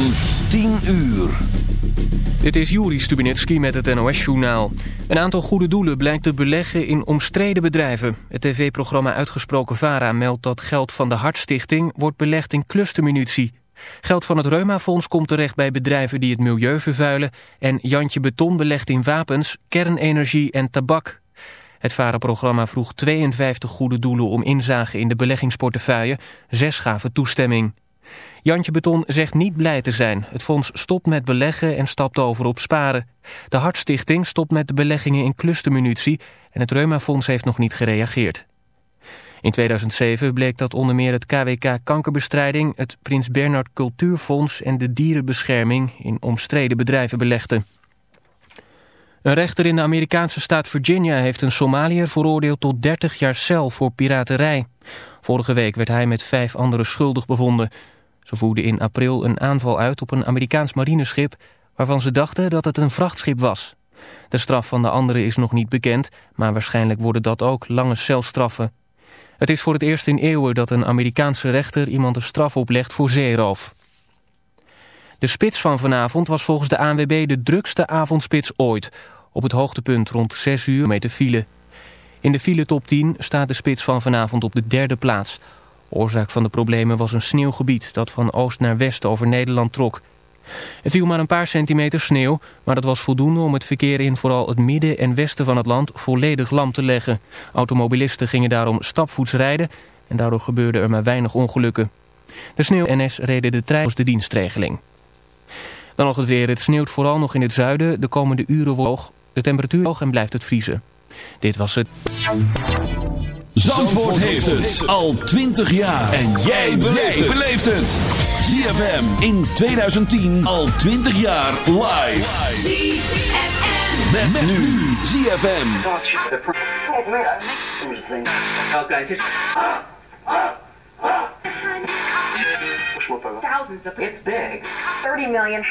van 10 uur. Dit is Juri Stubinetski met het NOS-journaal. Een aantal goede doelen blijkt te beleggen in omstreden bedrijven. Het tv-programma Uitgesproken VARA meldt dat geld van de Hartstichting... wordt belegd in clustermunitie. Geld van het Reumafonds komt terecht bij bedrijven die het milieu vervuilen... en Jantje Beton belegt in wapens, kernenergie en tabak. Het VARA-programma vroeg 52 goede doelen om inzage in de beleggingsportefeuille. Zes gaven toestemming. Jantje Beton zegt niet blij te zijn. Het fonds stopt met beleggen en stapt over op sparen. De Hartstichting stopt met de beleggingen in clustermunitie... en het Reumafonds heeft nog niet gereageerd. In 2007 bleek dat onder meer het KWK Kankerbestrijding... het Prins Bernhard Cultuurfonds en de Dierenbescherming... in omstreden bedrijven belegden. Een rechter in de Amerikaanse staat Virginia heeft een Somaliër veroordeeld tot 30 jaar cel voor piraterij. Vorige week werd hij met vijf anderen schuldig bevonden. Ze voerden in april een aanval uit op een Amerikaans marineschip... waarvan ze dachten dat het een vrachtschip was. De straf van de anderen is nog niet bekend... maar waarschijnlijk worden dat ook lange celstraffen. Het is voor het eerst in eeuwen dat een Amerikaanse rechter... iemand een straf oplegt voor zeeroof. De spits van vanavond was volgens de ANWB de drukste avondspits ooit. Op het hoogtepunt rond 6 uur met de file. In de file top 10 staat de spits van vanavond op de derde plaats... Oorzaak van de problemen was een sneeuwgebied dat van oost naar west over Nederland trok. Er viel maar een paar centimeter sneeuw, maar dat was voldoende om het verkeer in vooral het midden en westen van het land volledig lam te leggen. Automobilisten gingen daarom stapvoets rijden en daardoor gebeurden er maar weinig ongelukken. De sneeuw-NS reden de trein als de dienstregeling. Dan nog het weer. Het sneeuwt vooral nog in het zuiden. De komende uren woog de temperatuur hoog en blijft het vriezen. Dit was het. Zandvoort, heeft het al 20 jaar. En jij beleeft het. ZFM in 2010 al 20 jaar live. ZFM. Met, met nu ZFM. Thousands of it's big. 30 million.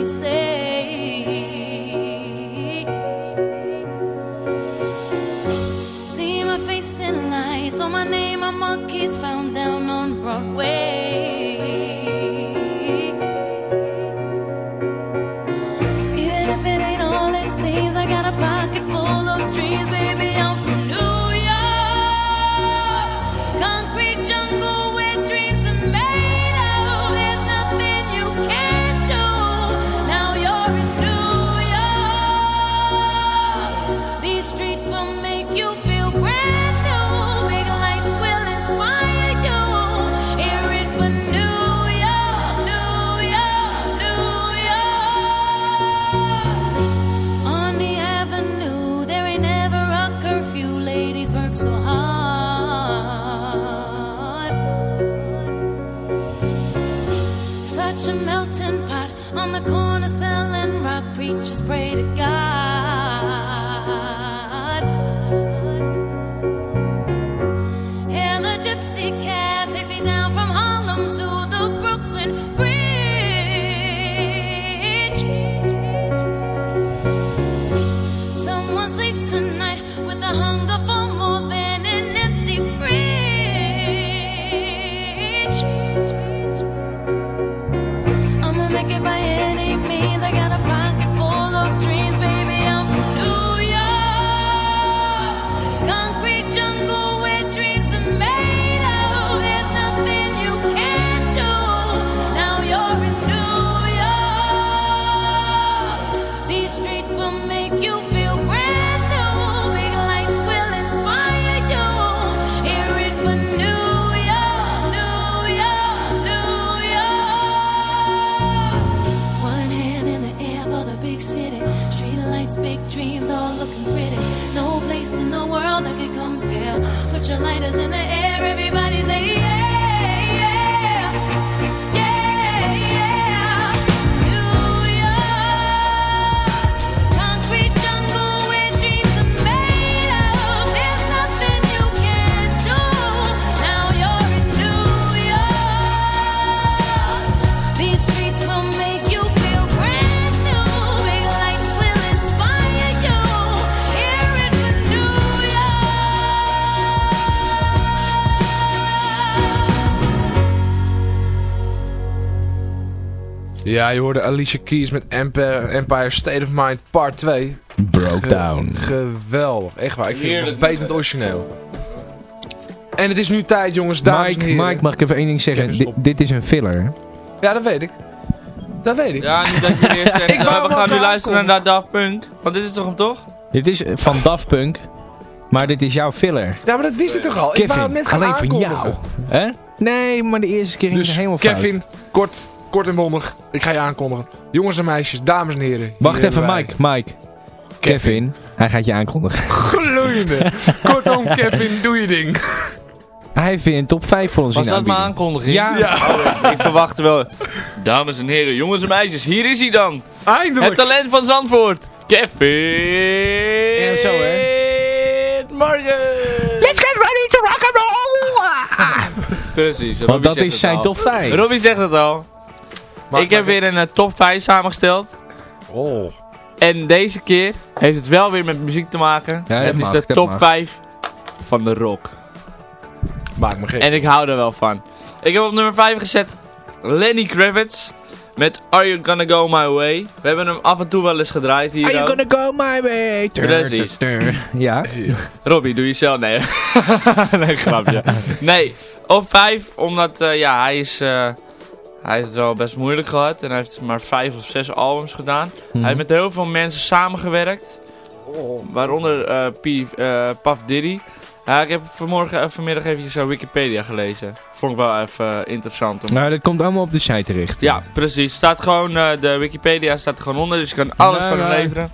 vencer. mind doesn't Ja, je hoorde Alicia Keys met Empire, Empire State of Mind Part 2. Broke down. Geweldig, echt waar. Ik vind het nog beter dan het origineel. En het is nu tijd, jongens, dames Mike, en heren. Mike, mag ik even één ding zeggen? Kevin, Dit, is een filler. hè? Ja, dat weet ik. Dat weet ik. Ja, niet dat je weer zegt, Ik eh, we gaan nu luisteren naar Daft Punk. Want dit is toch hem toch? Dit is van Daft Punk, maar dit is jouw filler. Ja, maar dat wist ik toch al. ik wou het Kevin, net gaan alleen van jou. Hè? Nee, maar de eerste keer ging Dus het helemaal fout. Kevin, kort, kort en bondig. Ik ga je aankondigen. Jongens en meisjes, dames en heren. Wacht even, Mike. Mike. Kevin, hij gaat je aankondigen. Gloeiende. Kortom, Kevin, doe je ding. Hij vindt een top 5 voor ons Was in dat mijn aankondiging? Ja. Ja, Ik verwachtte wel. Dames en heren, jongens en meisjes, hier is hij dan. Het eindelijk. talent van Zandvoort. Kevin. En zo, hè? Morgen. Let's get ready to rock and roll! Precies. Want Robbie dat zegt is het zijn al. top 5. Robbie zegt het al. Ik heb weer een eh, top 5 samengesteld. Oh. En deze keer heeft het wel weer met muziek te maken. Ja, dat het is de top mag. 5 van de rock. Maak me gek. En ik hou er wel van. Ik heb op nummer 5 gezet Lenny Kravitz met Are You Gonna Go My Way. We hebben hem af en toe wel eens gedraaid hier. Are you gonna go my way? Precies. Ja. Robbie, doe jezelf. Nee. nee, grapje. Nee, op 5 omdat eh, ja, hij is... eh, hij heeft het wel best moeilijk gehad en hij heeft maar 5 of 6 albums gedaan. Hij heeft met heel veel mensen samengewerkt. Waaronder eh P, eh, Puff Diddy. Ja, ik heb vanmorgen, eh, vanmiddag eventjes zo Wikipedia gelezen. Vond ik wel even interessant. Om... Nou, dat komt allemaal op de site terecht. Ja, precies. Staat gewoon, eh, de Wikipedia staat er gewoon onder, dus je kan alles Nee, van hem nee. leveren.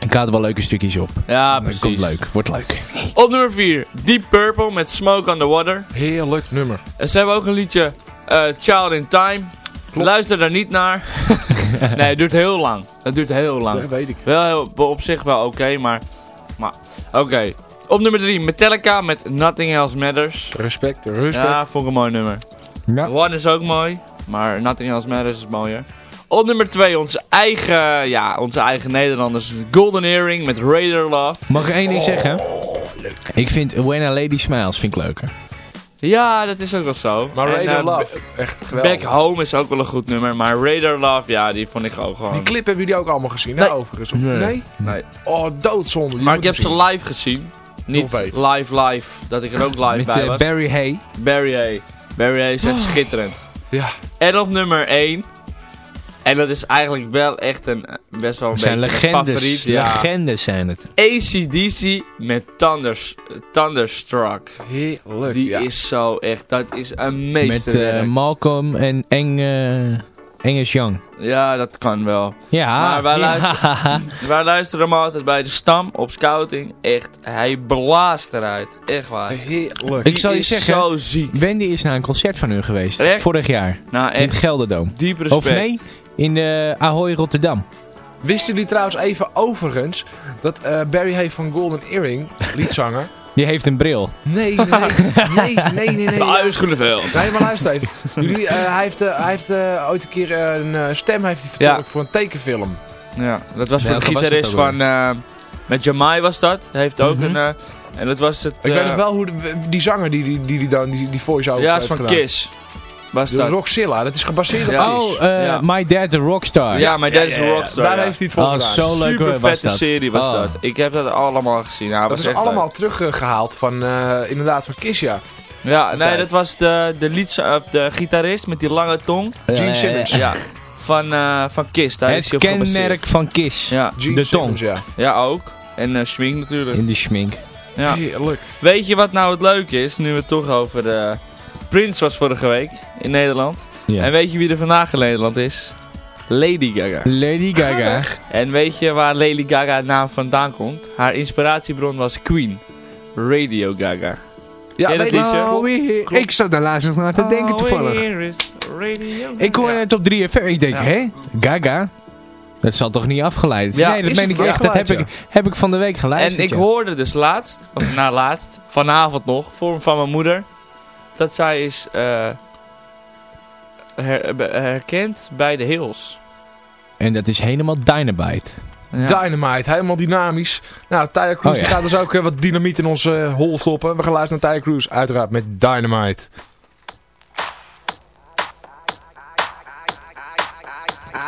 Ik haal er wel leuke stukjes op. Ja, Dat precies. komt leuk. Wordt leuk. Op nummer 4, Deep Purple met Smoke on the Water. Heerlijk nummer. En ze hebben ook een liedje, Child in Time. Luister daar niet naar. nee, het duurt heel lang. Het duurt heel lang. Dat weet ik. Wel heel- op zich wel oké, maar... maar oké. Op nummer 3, Metallica met Nothing Else Matters. Respect, respect. Ja, vond ik een mooi nummer. Ja. One is ook mooi. Maar Nothing Else Matters is mooier. Op nummer 2 onze eigen, ja, onze eigen Nederlanders. Golden Earring met Raider Love. Mag ik één ding zeggen? Ik vind When a Lady Smiles vind ik leuker. Ja, dat is ook wel zo. Maar En, eh, Love, echt geweldig. Back Home is ook wel een goed nummer. Maar Raider Love, ja, die vond ik ook gewoon... Die clip hebben jullie ook allemaal gezien, Nee. hè, overigens? Of- Nee. Nee? Nee. Oh, doodzonde. Maar ik heb ze live gezien. Niet live live, dat ik er ook live Met bij eh, was. Barry Hay. Barry Hay. Barry Hay is echt Oh. schitterend. Ja. En op nummer 1. En dat is eigenlijk wel echt een, eh, best wel een zijn beetje legendes. favoriet. Ja. Legendes zijn het. ACDC met Thunders, Thunderstruck. Heerlijk. Die ja. is zo echt, dat is een Met meesterwerk. eh, Malcolm en Eng, eh, Angus Young. ja, dat kan wel. Ja. Maar wij ja. luisteren- Wij luisteren hem altijd bij de stam op scouting. Echt, hij blaast eruit. Echt waar. Heerlijk. Ik zal je zeggen, zo ziek. Wendy is naar een concert van hun geweest. Echt? Vorig jaar. Nou, In het Gelderdoom. diep respect. Of nee, in de Ahoy Rotterdam. Wisten jullie trouwens even overigens dat eh, Barry Hay van Golden Earring, liedzanger... Die heeft een bril. Nee, nee, nee, nee, nee, nee. Schoenenveld. Nee, maar luister even. Jullie, eh, hij heeft, eh, hij heeft eh, ooit een keer eh, een eh, stem heeft hij vertolkt Ja. voor een tekenfilm. Ja, dat was voor de gitarist van... eh, met Jamai was dat. Hij heeft ook Mhm. een... eh, en dat was het... Ik eh, weet nog wel hoe de- die zanger die die, die, die dan die, die voice-over Ja, heeft is van gedaan. Kiss. Was De dat. Rockzilla, dat is gebaseerd op Ja. Oh, eh, Ja. My Dad the Rockstar. Ja, maar dat is een rockstar. Daar ja. heeft hij het voor Oh, gedaan. zo leuk Super was vette dat. serie was Oh. dat. Ik heb dat allemaal gezien. Ja, Dat was is echt allemaal teruggehaald van, eh, inderdaad, van Kiss, ja. nee, dat was de, de, lied, of de gitarist met die lange tong. Ja, Gene ja, Simmons. ja. Ja, van, eh, van Kiss. Daar is Het kenmerk van Kiss. Ja, Gene De Simmons, tong. ja. ja, ook. En eh Schmink natuurlijk. In de schmink. Ja. Heerlijk. Weet je wat nou het leuke is, nu we het toch over de... Prince was vorige week in Nederland. Ja. En weet je wie er vandaag in Nederland is? Lady Gaga. Lady Gaga. En weet je waar Lady Gaga naam vandaan komt? Haar inspiratiebron was Queen. Radio Gaga. Ja, weet dat liedje? Klopt. weer. Ik zat daar laatst nog naar te denken Oh, toevallig. Ik hoorde Gaga. het op 3FM. Ik denk, Ja. hè? Gaga? Dat zal toch niet afgeleid? Ja, nee, dat meen ik echt. Dat heb ik, heb ik van de week geluisterd. En ik ja. hoorde dus laatst, of na laatst, vanavond nog, voor van mijn moeder, dat zij is eh, her- herkend bij de Hills. En dat is helemaal Dynamite. Ja. Dynamite, helemaal dynamisch. Nou, Tyre Cruise Oh, ja. gaat dus ook eh, wat dynamiet in onze eh, hol stoppen. We gaan luisteren naar Tyre Cruise, uiteraard met Dynamite.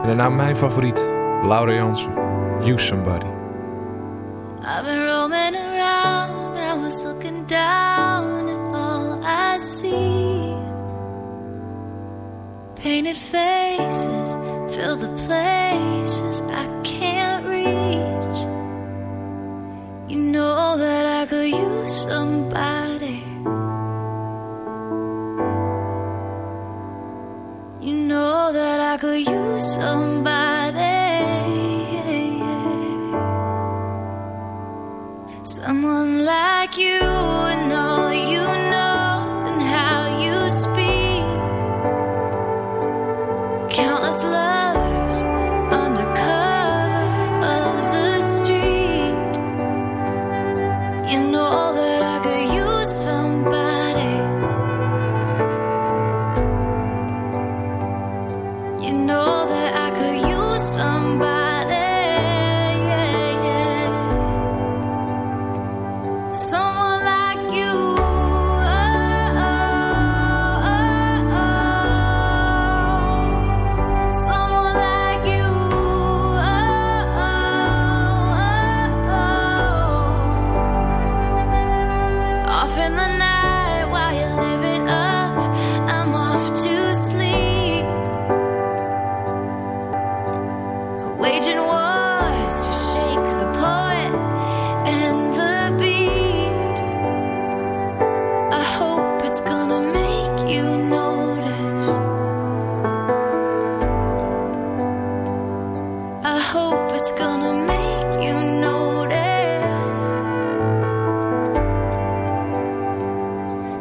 En daarna mijn favoriet, Laura Jansen, You Somebody. I've been roaming around, I was looking down at all I see. Painted faces fill the places I can't reach. You know that I could use somebody. could use somebody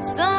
Some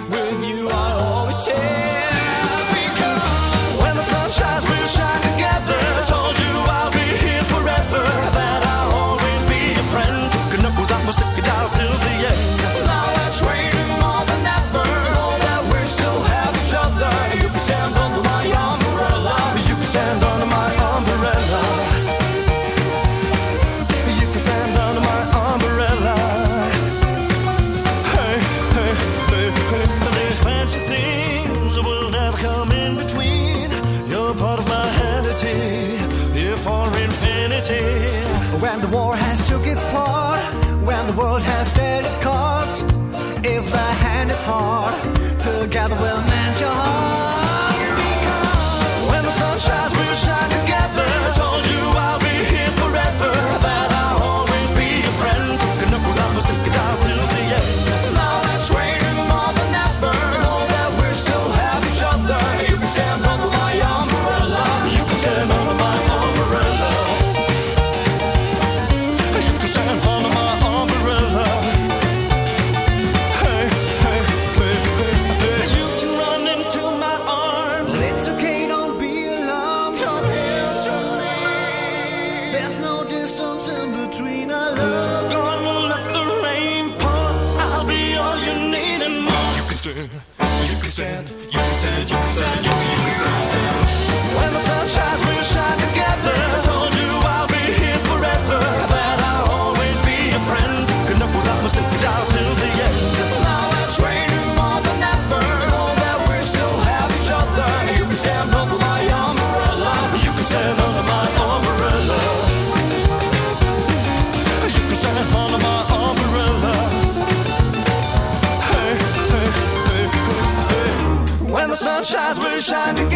Shining.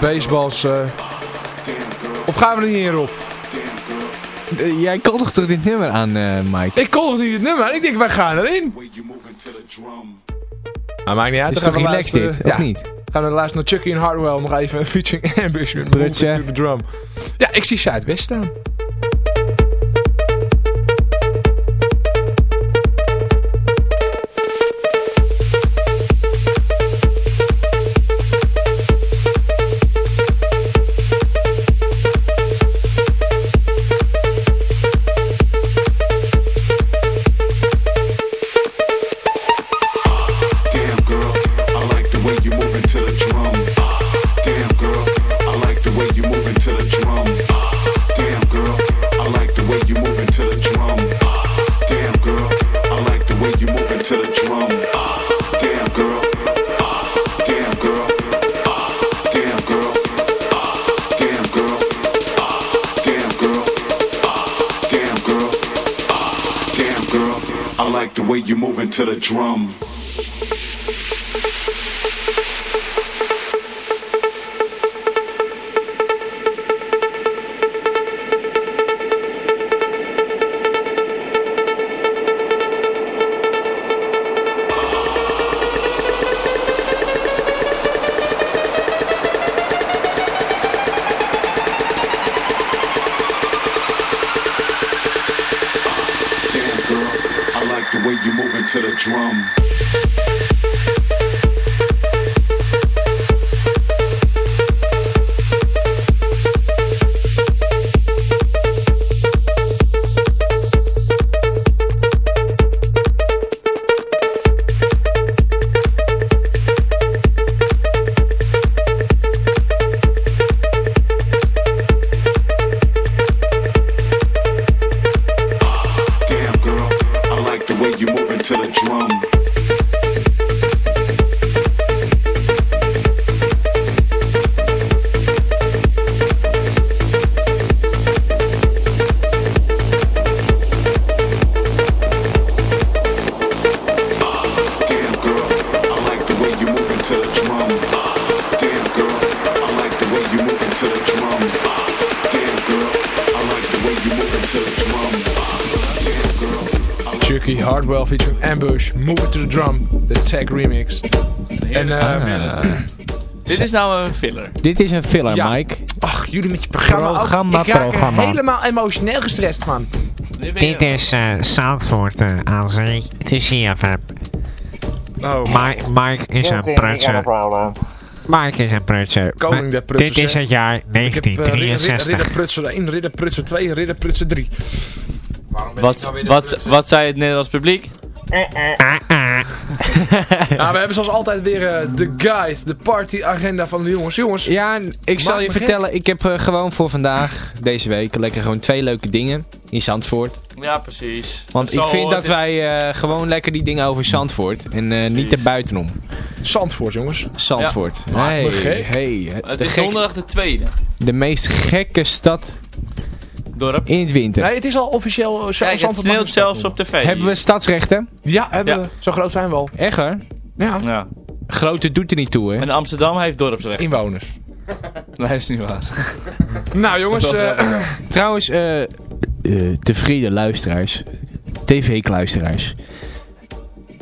baseballs. Eh. Of gaan we er niet in, Rob? Eh, jij kondigde dit nummer aan, eh, Mike. Ik kondigde dit nummer aan. Ik denk, wij gaan erin. Maar maakt niet uit. Is toch relaxed dit, of ja. niet? Gaan we laatst naar Chucky en Hardwell nog even een featuring ambush drum. Ja, ik zie Zuidwest staan. I like the way you move into the drum. Drum. Is nou een filler. Dit is een filler, Ja. Mike. ach, jullie met je programma, ook. Programma, Ik raak er programma. helemaal emotioneel gestrest van. Dit is eh Zandvoort eh, aan zee. Het is CFM. Oh, Mike, Mike is een prutser. Mike is een prutser. Koning Maar der prutsers, Dit is het jaar ik heb eh, Ridder- 1963. Ridder Prutser 1, Ridder Prutser 2 en Ridder Prutser 3. Wat, wat, wat zei het Nederlands publiek? Ah, ah. Nou, we hebben zoals altijd weer eh, de guide, de party agenda van de jongens. Jongens, Ja, ik zal je vertellen, ik heb eh, gewoon voor vandaag, deze week, lekker gewoon twee leuke dingen in Zandvoort. Ja, precies. Want Zo ik vind dat wij eh, gewoon lekker die dingen over Zandvoort en eh, niet erbuitenom. Zandvoort, jongens. Zandvoort. Hey, hey, Het de, is gek- donderdag de tweede. de meest gekke stad Dorp. in het winter. Nee, het is al officieel uh, Kijk, het sneeuwt zelfs op tv. Hebben we stadsrechten? Ja, hebben Ja. we. Zo groot zijn we al. Echt hoor? Ja. Ja. Grote doet er niet toe, hè? En Amsterdam heeft dorpsrecht. Inwoners. Nee, is niet waar. Nou jongens, eh, Trouwens, eh eh, tevreden luisteraars, tv-luisteraars.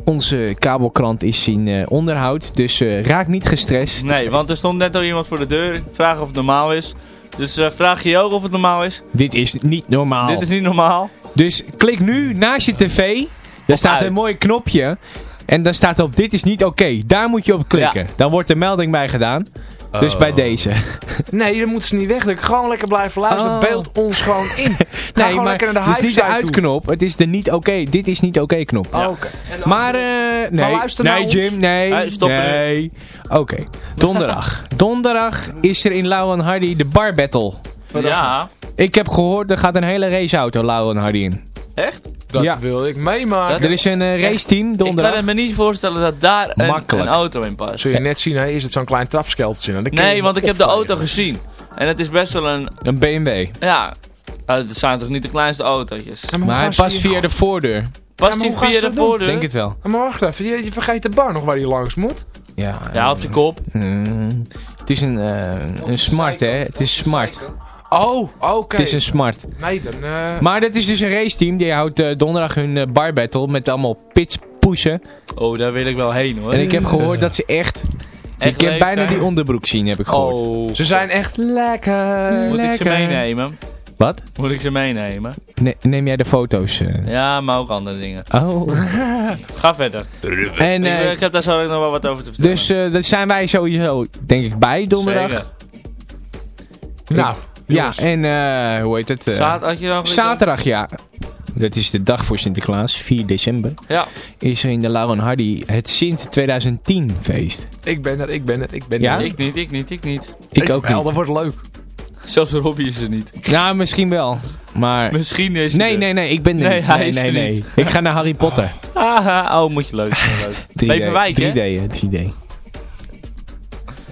Onze kabelkrant is in eh, onderhoud, dus eh, raak niet gestrest. Nee, want er stond net al iemand voor de deur. Vragen of het normaal is. Dus eh, vraag je je ook of het normaal is. Dit is niet normaal. Dit is niet normaal. Dus klik nu naast je tv, daar staat uit. een mooi knopje. En daar staat op, dit is niet oké. Daar moet je op klikken. Ja. Dan wordt er melding bij gedaan. Dus bij deze. nee, dan moeten ze niet wegdrukken. Gewoon lekker blijven luisteren. Oh. Beeld ons gewoon in. Ga Nee, gewoon maar lekker naar de het is niet de uitknop. Het is de niet oké. Dit is niet oké knop. Oh, Oké. Maar eh nee, luister naar nee ons. Jim, nee, Hey, stop nee. Oké, donderdag. donderdag is er in Lau en Hardy de bar battle. Ja, Ik heb gehoord, er gaat een hele raceauto Lau en Hardy in. Echt? Dat Ja. wil ik meemaken. Er is een eh, raceteam Ik kan donderdag. me niet voorstellen dat daar een, een auto in past. Zul je net zien, hè, is het zo'n klein trapskeltje. Je Nee, want ik heb de auto gezien. En het is best wel een... Een BMW. Ja, uh, het zijn toch niet de kleinste autootjes. Ja, Maar hij past via de voordeur. Past hij via de voordeur? Denk het wel. Ja, Maar wacht even, je, je vergeet de bar nog waar hij langs moet. Ja, Ja, op zijn kop. Mm, het is een, eh, een smart, hè. Het is smart. Oh, oké. Het is een smart. Nee, dan... eh, Maar dat is dus een raceteam. Die houdt eh, donderdag hun eh, bar battle met allemaal pits pushen. Oh, daar wil ik wel heen hoor. En ik heb gehoord dat ze echt... Echt ik heb leuk bijna zijn. die onderbroek zien, heb ik gehoord. Oh, Ze zijn echt lekker. moet ik ze meenemen? Wat? Moet ik ze meenemen? Ne- neem jij de foto's? eh? Ja, maar ook andere dingen. Oh. Ga verder. En, ik, eh, ik heb daar zo nog wel wat over te vertellen. dus eh daar zijn wij sowieso, denk ik, bij donderdag. Zeker. Nou, Ja, en eh, hoe heet het? eh, zaterdag, ja. Dat is de dag voor Sinterklaas, 4 december. Ja. Is er in de Lauren Hardy het Sint 2010 feest. Ik ben er, ik ben er, ik ben Ja? er. Ik niet, ik niet, ik niet. Ik, ook wel, niet. dat wordt leuk. Zelfs Robbie is er niet. Nou, misschien wel. Maar... Misschien is hij Nee, er. nee, nee, ik ben er Nee, niet. hij nee, is nee, nee. niet. Ik ga naar Harry Potter. Haha, oh, moet je leuk. leuk. 3D. Beverwijk, hè? 3D, hè? 3D.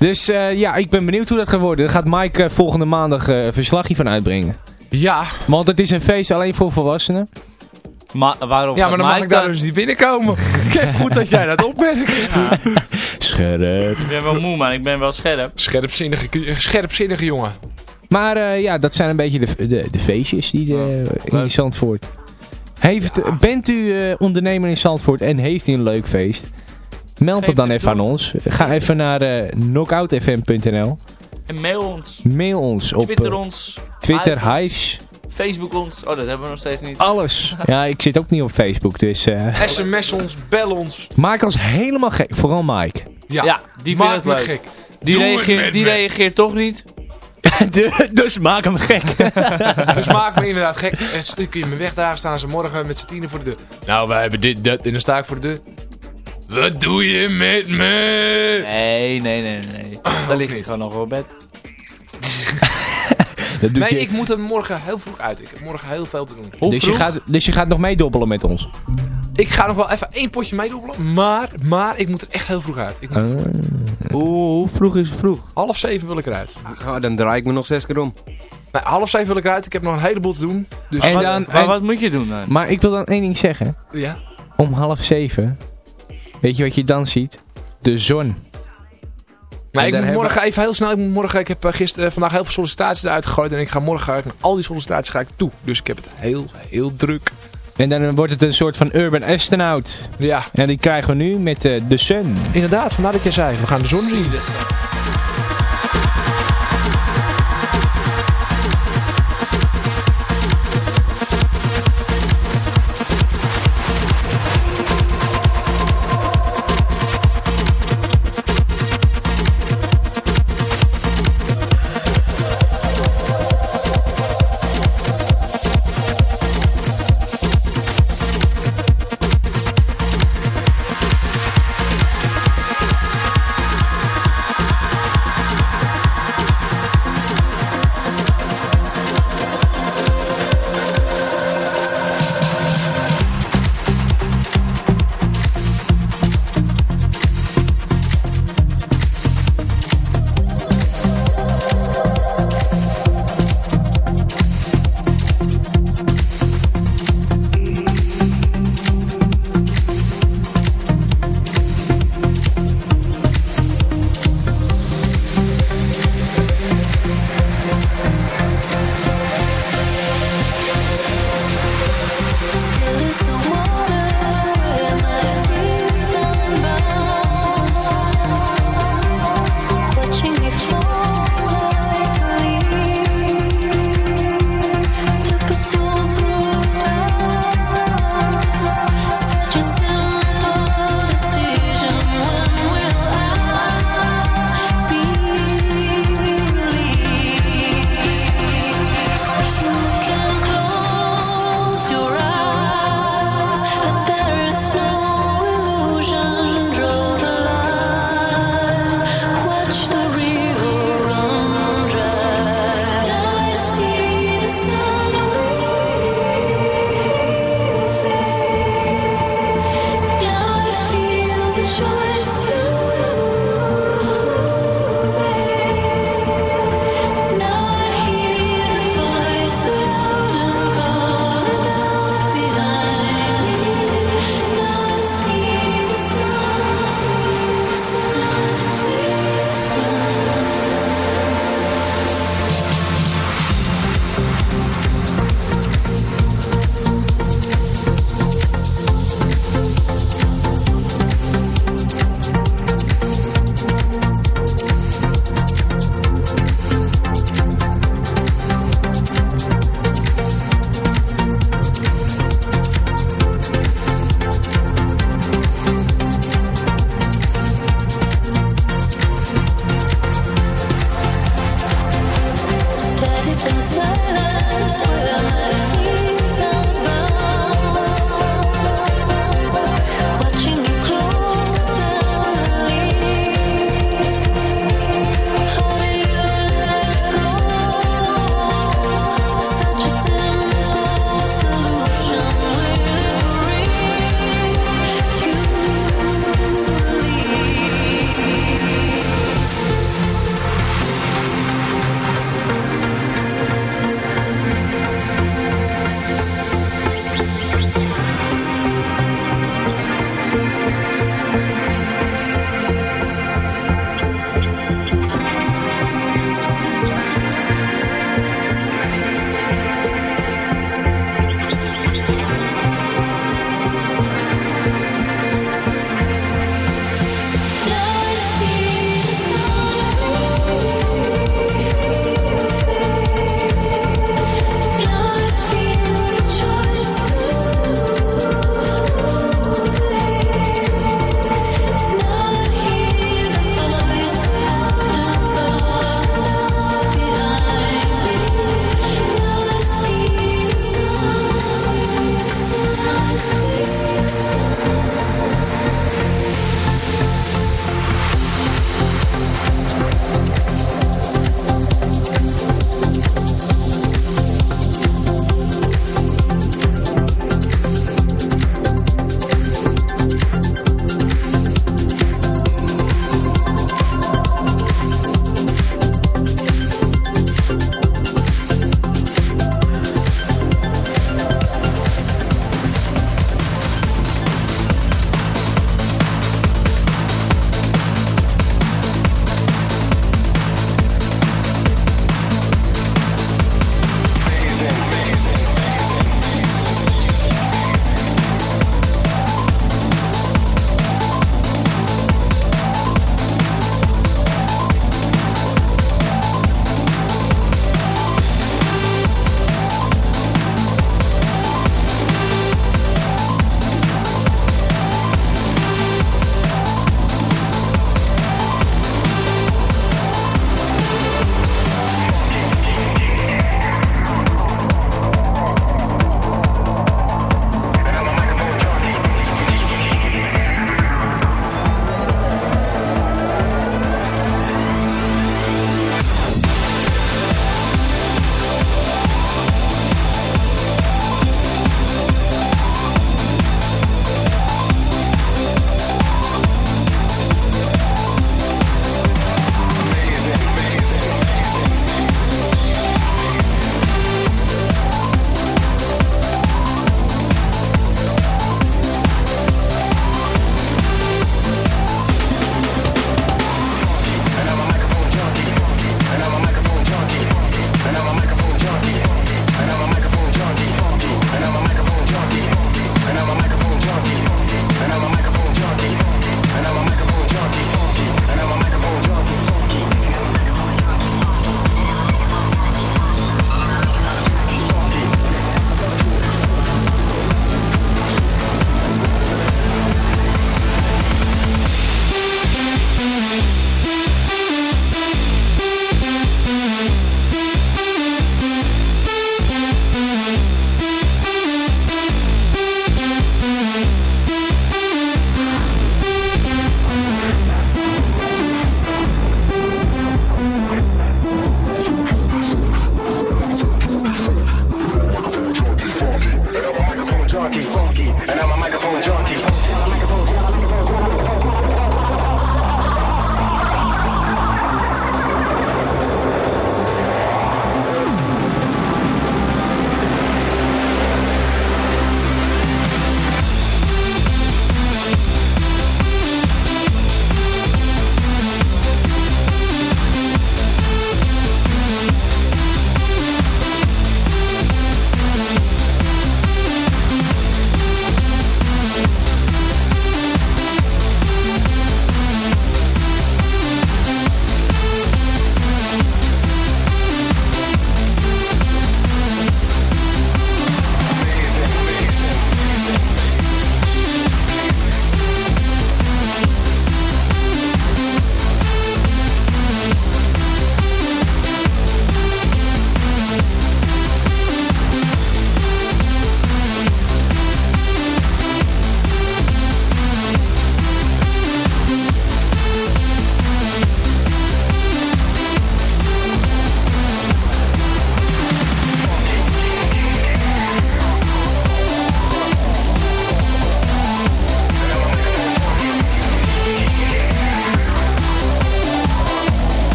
Dus eh, ja, ik ben benieuwd hoe dat gaat worden. Daar gaat Mike eh, volgende maandag eh verslagje van uitbrengen. Ja, Want het is een feest alleen voor volwassenen. Ma waarom Ja, maar dan mag ik daar dus niet binnenkomen. Heb goed dat jij dat opmerkt. Scherp. Ik ben wel moe, maar ik ben wel scherp. Scherpzinnige, scherpzinnige jongen. Maar eh, ja, dat zijn een beetje de, de, de feestjes die de, in Zandvoort. Heeft, Bent u eh, ondernemer in Zandvoort en heeft u een leuk feest? Meld het dan even aan ons. Ga even naar eh knockoutfm.nl. En mail ons. Mail ons op Twitter eh, ons. Twitter, Hives. Facebook ons. Oh, dat hebben we nog steeds niet. alles. Ja, ik zit ook niet op Facebook, dus eh, SMS ons, bel ons. maak ons helemaal gek. Vooral Mike. Ja, Ja, die maak vindt me het leuk. gek. Die, reageert, die reageert toch niet. dus maak hem gek. Dus maak me inderdaad gek. Kun je me wegdragen, staan ze morgen met z'n tienen voor de deur. Nou, wij hebben dit, dat. En dan sta ik voor de deur. Wat doe je met me? Nee, nee, nee, nee. Dan lig ik gewoon nog wel op bed. Dat doet Nee, je, ik moet er morgen heel vroeg uit. Ik heb morgen heel veel te doen. dus, je gaat, dus je gaat nog meedobbelen met ons. Ik ga nog wel even één potje meedobbelen. Maar, maar ik moet er echt heel vroeg uit. Ik moet Hoe, hoe vroeg is het vroeg? half zeven wil ik eruit. Ah, dan draai ik me nog zes keer om. Nee, half zeven wil ik eruit. Ik heb nog een heleboel te doen. Dus En Wat- dan- maar en- wat moet je doen dan? Maar ik wil dan één ding zeggen. ja. Om half zeven. Weet je wat je dan ziet? De zon. Maar En ik moet hebben- morgen even heel snel. Ik, moet morgen, ik heb eh, gisteren, eh, vandaag heel veel sollicitaties eruit gegooid. En ik ga morgen ga ik naar al die sollicitaties ga ik toe. Dus ik heb het heel, heel druk. En dan wordt het een soort van urban astronaut. Ja, En die krijgen we nu met eh, de sun. inderdaad. Vandaar dat jij zei. We gaan de zon zien.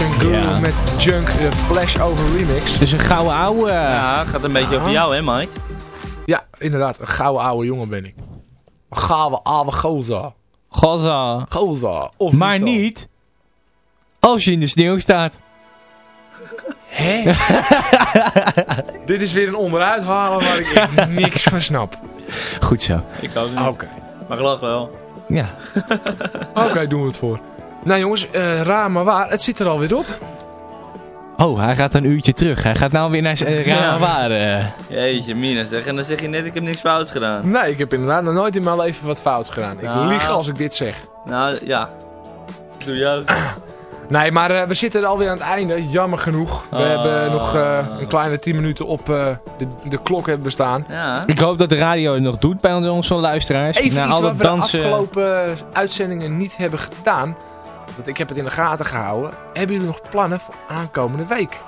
Guru Ja. met Junk, de Flash Over remix. Dus een gouden ouwe. Ja, gaat een beetje over jou, hè, Mike? Ja, inderdaad. Een gouden oude jongen ben ik. Een gouden. Gaza. Gozer. Of Maar niet als je in de sneeuw staat. Hè? Dit is weer een onderuit halen waar ik niks van snap. Goed zo. Ik ook niet. Oké. Maar ik lach wel. Ja. Oké, doen we het voor. Nou jongens, eh, raar maar waar. Het zit er alweer op. Oh, hij gaat een uurtje terug. Hij gaat nou weer naar zijn uh, Ja. waar. eh. Jeetje, Mina zeg. En dan zeg je net, ik heb niks fouts gedaan. Nee, ik heb inderdaad nog nooit in mijn leven wat fout gedaan. Ik Nou. lieg als ik dit zeg. Nou, ja. Doe jou. Nee, maar we zitten er alweer aan het einde. Jammer genoeg. We Ah. hebben nog eh, een kleine 10 minuten op eh, de, de klok hebben staan. Ja. Ik hoop dat de radio het nog doet bij onze luisteraars. Even Na iets al wat dat we dansen. de afgelopen uitzendingen niet hebben gedaan. Want ik heb het in de gaten gehouden. Hebben jullie nog plannen voor aankomende week?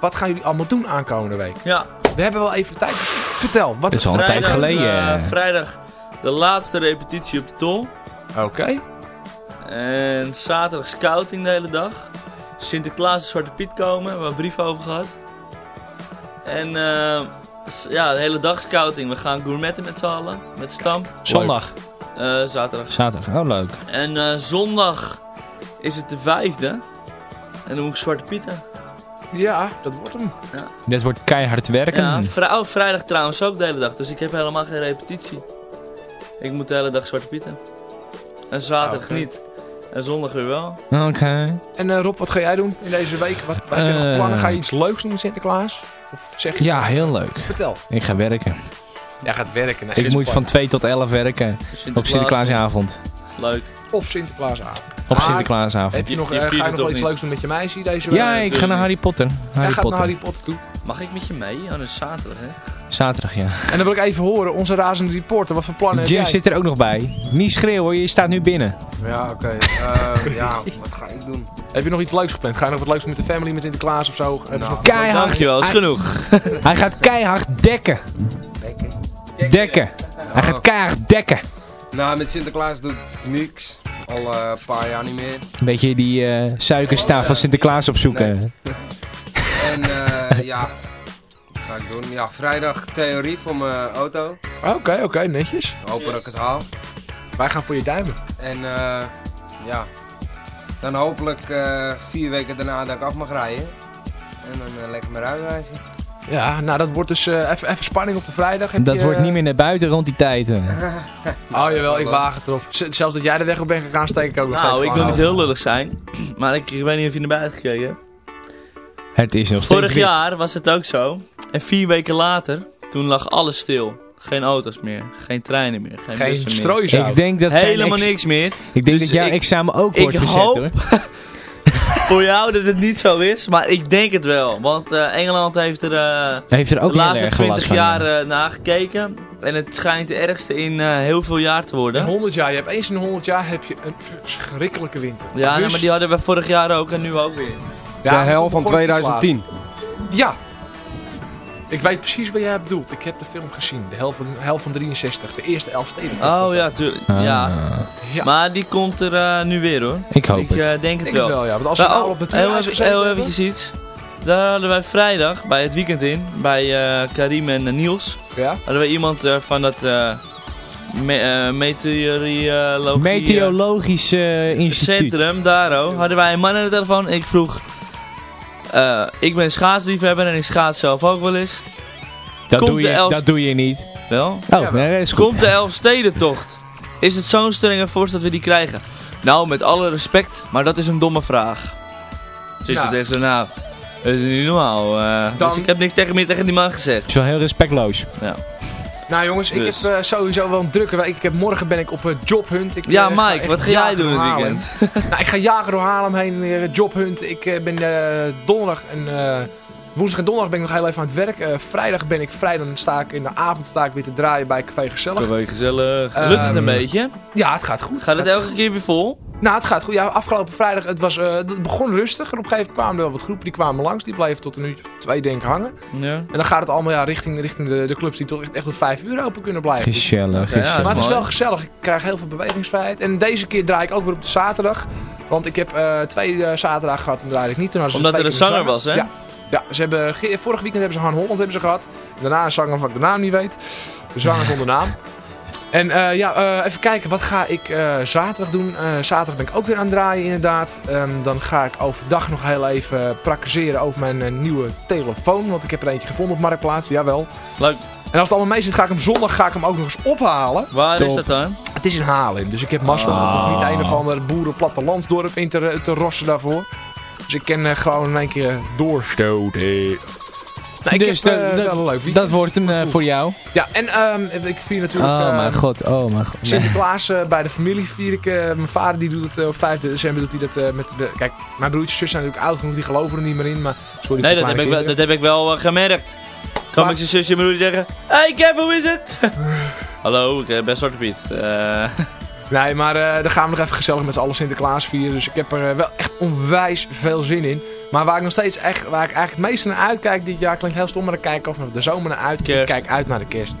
Wat gaan jullie allemaal doen aankomende week? Ja. We hebben wel even de tijd. Vertel, wat Dat is al een tijd Vrijdag, geleden. eh, vrijdag de laatste repetitie op de tol. Oké. En zaterdag scouting de hele dag. Sinterklaas en Zwarte Piet komen, we hebben een brief over gehad. En eh, s- ja, de hele dag scouting. We gaan gourmetten met z'n allen, met Stam. Zondag. Eh, zaterdag. Zaterdag. Oh, leuk. En eh, zondag is het de vijfde. En dan moet ik Zwarte Pieten. Ja, dat wordt hem. Dit wordt keihard werken. Ja, vrij- oh, vrijdag trouwens ook de hele dag. Dus ik heb helemaal geen repetitie. Ik moet de hele dag Zwarte Pieten. En zaterdag Oké. niet. En zondag weer wel. Oké. En eh, Rob, wat ga jij doen in deze week? Wat, wat heb je nog Eh. plannen? Ga je iets leuks doen met Sinterklaas? Of zeg je... Ja, heel leuk. Vertel. Ik ga werken. Jij gaat werken. Ik moet van 2 tot 11 werken. Op Sinterklaasavond. Leuk. Op Sinterklaasavond. Op Sinterklaasavond. Heb je nog, Je- eh, ga je nog wel iets leuks doen met je meisje deze week? Ja, ik ga naar Harry Potter. Harry gaat Potter. naar Harry Potter toe. Mag ik met je mee? Oh, dat is zaterdag, hè? Zaterdag, ja. En dan wil ik even horen, onze razende reporter, wat voor plannen heb Jim jij? zit er ook nog bij. Niet schreeuwen, je staat nu binnen. Ja, oké. Eh, ja, wat ga ik doen? Heb je nog iets leuks gepland? Ga je nog wat leuks doen met de family, met Sinterklaas of zo? Ze nog- Keihard. Dankjewel, is genoeg. Hij gaat keihard dekken. Dekken. Hij gaat keihard dekken. Nou, met Sinterklaas doe ik niks. Al eh, een paar jaar niet meer. Een beetje die eh suikerstaaf van Sinterklaas opzoeken. En eh, ja, wat ga ik doen? Ja, vrijdag theorie voor mijn auto. Oké, oké, netjes. Hopen dat ik het haal. Wij gaan voor je duimen. En eh, ja, dan hopelijk eh, vier weken daarna dat ik af mag rijden. En dan lekker mijn rijbewijs. Ja, nou dat wordt dus eh, even, even spanning op de vrijdag. Heb Dat je, wordt eh, niet meer naar buiten rond die tijd. eh. Oh jawel, ik waag het erop. Z- zelfs dat jij de weg op bent gegaan, steek ik ook nog steeds Nou, ik wil niet heel lullig zijn. Maar ik, ik weet niet of je naar buiten gekeken. Het is nog steeds Vorig jaar was het ook zo. En vier weken later, toen lag alles stil. Geen auto's meer, geen treinen meer, geen, Geen bussen meer. Ik denk dat Helemaal niks meer. Ik denk Dus dat jouw ik- examen ook wordt verzet hoop- hoor. Voor jou dat het niet zo is, maar ik denk het wel. Want eh, Engeland heeft er eh, Heeft er ook de laatste erg 20 last van. jaar eh, naar gekeken. En het schijnt de ergste in eh, heel veel jaar te In worden. 100 jaar, je hebt eens in de 100 jaar heb je een verschrikkelijke winter. Ja, nee, Dus- maar die hadden we vorig jaar ook en nu ook weer. Ja, de hel van begon iets 2010. later. Ja. Ik weet precies wat jij bedoelt. Ik heb de film gezien. De hel van, hel van 63. De eerste elf steden. Oh ja, tuurlijk. Ah. Ja. Ja. Maar die komt er eh, nu weer hoor. Ik hoop Ik het. eh, denk het Ik denk wel. het wel, ja. Want als we Nou, nou op de oh, heel, even, heel eventjes iets. Daar hadden wij vrijdag bij het weekend in, bij eh, Karim en Niels, Ja? hadden wij iemand eh, van dat eh me, meteorologie Meteorologisch eh, instituut. centrum, daar oh, hadden wij een man aan de telefoon. Ik vroeg, eh, ik ben schaatsliefhebber en ik schaats zelf ook wel eens. Dat, Komt doe je, dat doe je niet. Wel? Oh, nee, dat is goed. Komt de Elfstedentocht? Is het zo'n strenge vorst dat we die krijgen? Nou, met alle respect, maar dat is een domme vraag. Dus Nou. het echt zo, nou, dat is niet normaal. eh. Dan- Dus ik heb niks tegen, meer tegen die man gezegd. Het is wel heel respectloos. Nou jongens, ik Dus. heb eh, sowieso wel een drukke week. Ik heb, morgen ben ik op uh, jobhunt. Ik, Ja, eh, ga Mike, wat ga jij doen dit weekend? nou, ik ga jagen door Haarlem heen, jobhunt. Ik eh, ben donderdag en eh, woensdag en donderdag ben ik nog heel even aan het werk. Eh, vrijdag ben ik vrij, dan sta ik in de avond sta ik weer te draaien bij Café Gezellig. Gewoon gezellig. Ehm, Lukt het een beetje? Ja, het gaat goed. Gaat het elke keer weer vol? Nou, het gaat goed. Ja, afgelopen vrijdag, het, was, eh, het begon rustig. En op een gegeven moment kwamen er wel wat groepen die kwamen langs. Die bleven tot een uur, twee denk ik hangen. Ja. En dan gaat het allemaal ja, richting, richting de, de clubs die toch echt, echt tot vijf uur open kunnen blijven. Gezellig, Oké, ja, gezellig. maar het is wel gezellig. Ik krijg heel veel bewegingsvrijheid. En deze keer draai ik ook weer op de zaterdag. Want ik heb eh, twee zaterdagen gehad en draaide ik niet. Toen Omdat er een zanger was, hè? Ja, ja ze hebben, vorig weekend hebben ze Han Holland hebben ze gehad. Daarna een zanger van ik de naam niet weet. De zanger zonder naam. En eh, ja, eh, even kijken, wat ga ik eh, zaterdag doen? Zaterdag ben ik ook weer aan het draaien inderdaad. Ehm, dan ga ik overdag nog heel even praktiseren over mijn nieuwe telefoon. Want ik heb er eentje gevonden op Marktplaats, jawel. Leuk. En als het allemaal mee zit, ga ik hem zondag ga ik hem ook nog eens ophalen. Waar is dat dan? Het is in Haarlem, dus ik heb. Ah. Ik hoef niet een of ander boerenplattelandsdorp in te, te rossen daarvoor. Dus ik kan eh, gewoon in één keer doorstoten. Nou, ik Dus heb dat- eh, dat- wel een leuk weekend. Dat wordt hem eh, voor jou. Ja, en ehm, ik vier natuurlijk... Oh eh, mijn god, oh mijn god. Sinterklaas eh, bij de familie vier ik. eh, mijn vader die doet het eh, op 5 december doet hij dat eh, met de... Kijk, mijn broertjes en zus zijn natuurlijk oud genoeg, die geloven er niet meer in. Maar sorry Nee, dat heb, ik wel, dat heb ik wel eh, gemerkt. Kan Maar- ik zijn zusje en mijn broer zeggen... Hey Kevin, hoe is het? Hallo, ik eh, ben Zwarte Piet. Nee, maar eh daar gaan we nog even gezellig met z'n allen Sinterklaas vieren. Dus ik heb er eh, wel echt onwijs veel zin in. Maar waar ik nog steeds echt, waar ik eigenlijk het meeste naar uitkijk dit jaar, klinkt heel stom, maar dan kijk ik of naar de zomer naar uit. Kerst. Ik kijk uit naar de kerst.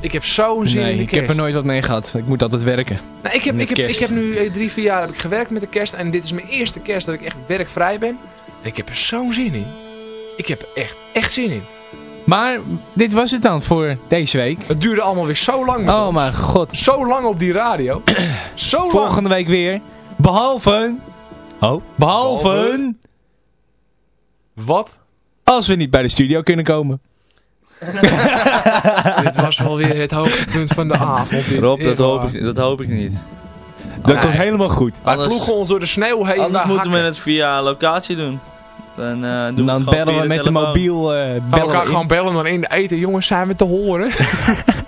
Ik heb zo'n zin in Nee, de ik kerst. heb er nooit wat mee gehad. Ik moet altijd werken. Nou, ik, heb, ik, heb, ik heb nu eh, drie, vier jaar heb ik gewerkt met de kerst. En dit is mijn eerste kerst dat ik echt werkvrij ben. En ik heb er zo'n zin in. Ik heb er echt, echt zin in. Maar dit was het dan voor deze week. Het duurde allemaal weer zo lang met Oh ons. mijn god. Zo lang op die radio. zo lang. Volgende week weer. Behalve... Oh. Behalve... Behalve- Wat? Als we niet bij de studio kunnen komen. dit was wel weer het hoogtepunt van de avond. dit. Rob, dat hoop, ik, dat hoop ik niet. Dat Nee. komt helemaal goed. Wij Anders- ploegen ons door de sneeuw heen. Anders moeten we het via locatie doen. Dan, eh, doen dan gewoon bellen we met de mobiel... eh we bellen elkaar we in. gewoon bellen dan in de eten. Jongens, zijn we te horen?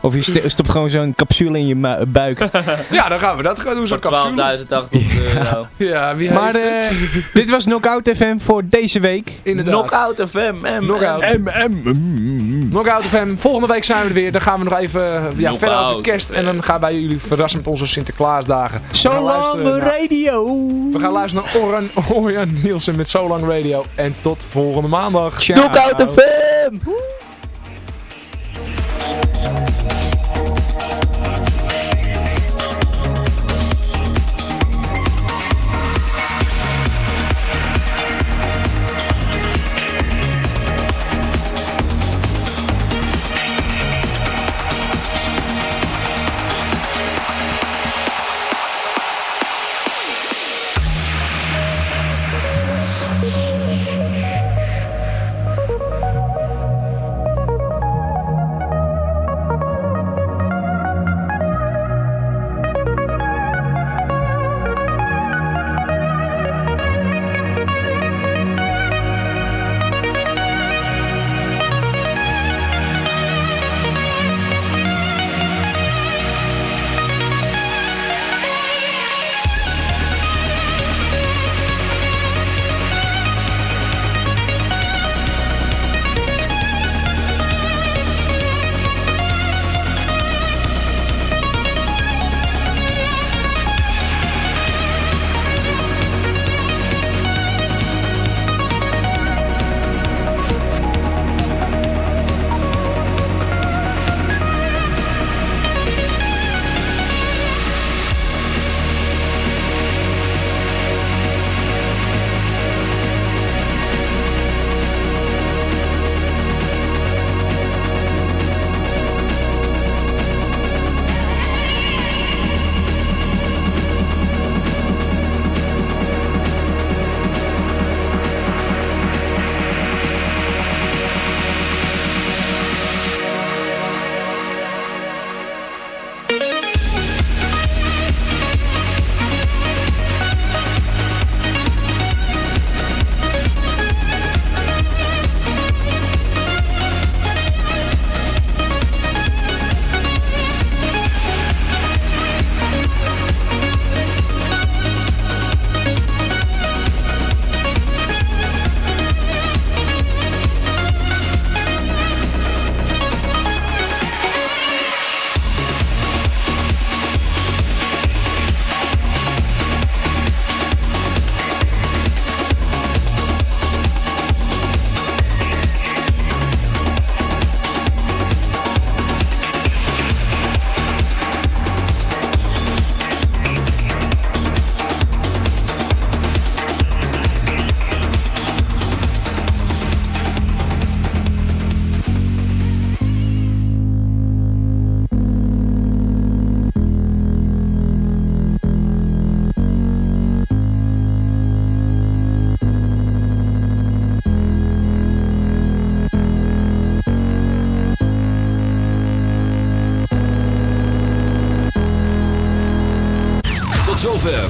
Of je st- stopt gewoon zo'n capsule in je buik. ja, dan gaan we dat gewoon doen. Zo'n capsule. 12.800 euro. Ja, wie Maar heeft eh, het? dit was Knockout FM voor deze week. Inderdaad. Knockout FM. M, Knockout. MM. Knockout FM. Volgende week zijn we er weer. Dan gaan we nog even ja, verder over kerst. En dan gaan wij jullie verrassen met onze Sinterklaasdagen. So long naar- radio. We gaan luisteren naar Oran, Nielsen met So Lang Radio. En tot volgende maandag. Ciao. Knockout FM.